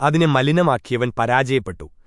അതിനെ മലിനമാക്കിയവൻ പരാജയപ്പെട്ടു.